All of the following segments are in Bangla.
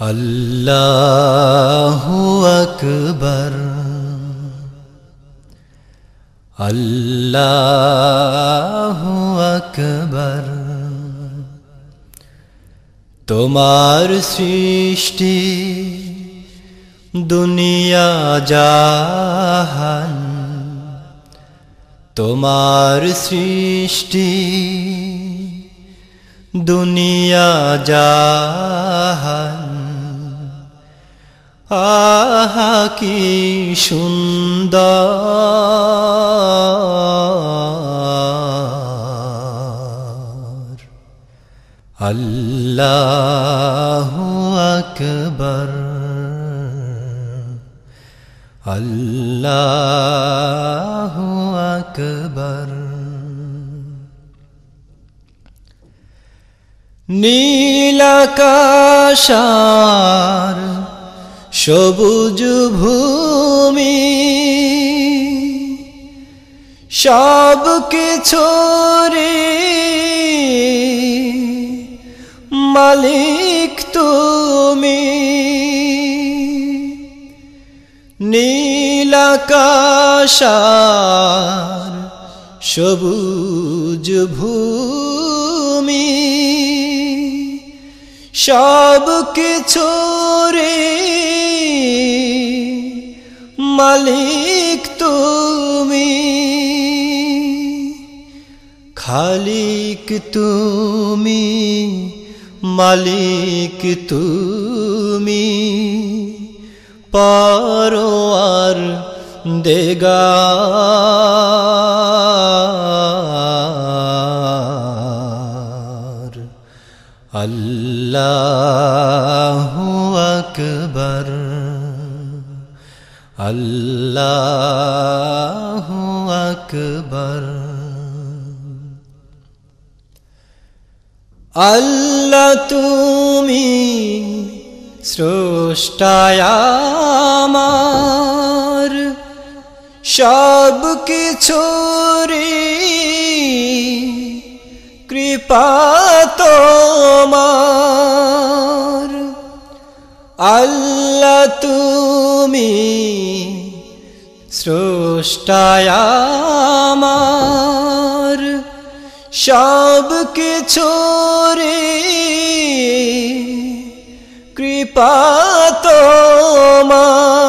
আল্লাহু আকবার আল্লাহু আকবার তোমার সৃষ্টি দুনিয়া জাহান। তোমার সৃষ্টি দুনিয়া জাহান। আহা কি সুন্দর। আল্লাহু আকবর। আল্লাহু আকবর। নীলাকাশার সবুজ ভূমি। সব কিছু রে মালিক তুমি। নীলাকাশার সবুজ ভূমি। সব কিছু রে। মালিক তুমি খালিক তুমি মালিক তুমি পারোয়ার দেগা। আল্লাহু আকবর। আল্লাহু আকবর। আল্লাহ তুমি স্রষ্টায়ামার সব কিছু রে কৃপা তোমার আল্লাহ তুমি স্রষ্টায়ামার সব কিছু রে কৃপা তোমার।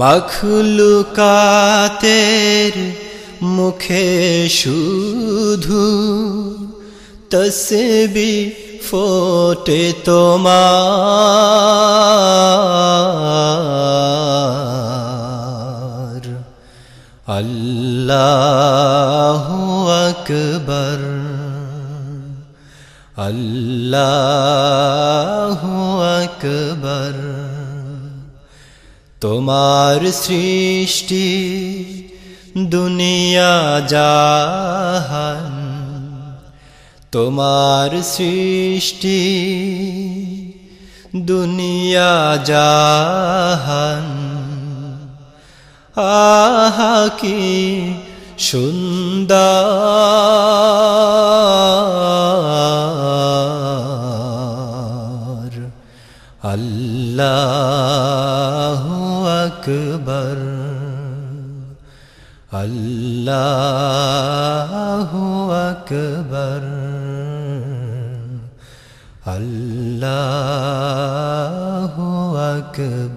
মখলুকাতের মুখে শুধু তসবি ফোটে তোমার। আল্লাহু আকবর। আল্লাহু আকবর। তোমার সৃষ্টি দুনিয়া জাহান তোমার সৃষ্টি দুনিয়া জাহান। আহা কি সুন্দর। আল্লাহু আল্লাহু আকবর আল্লাহু আকবর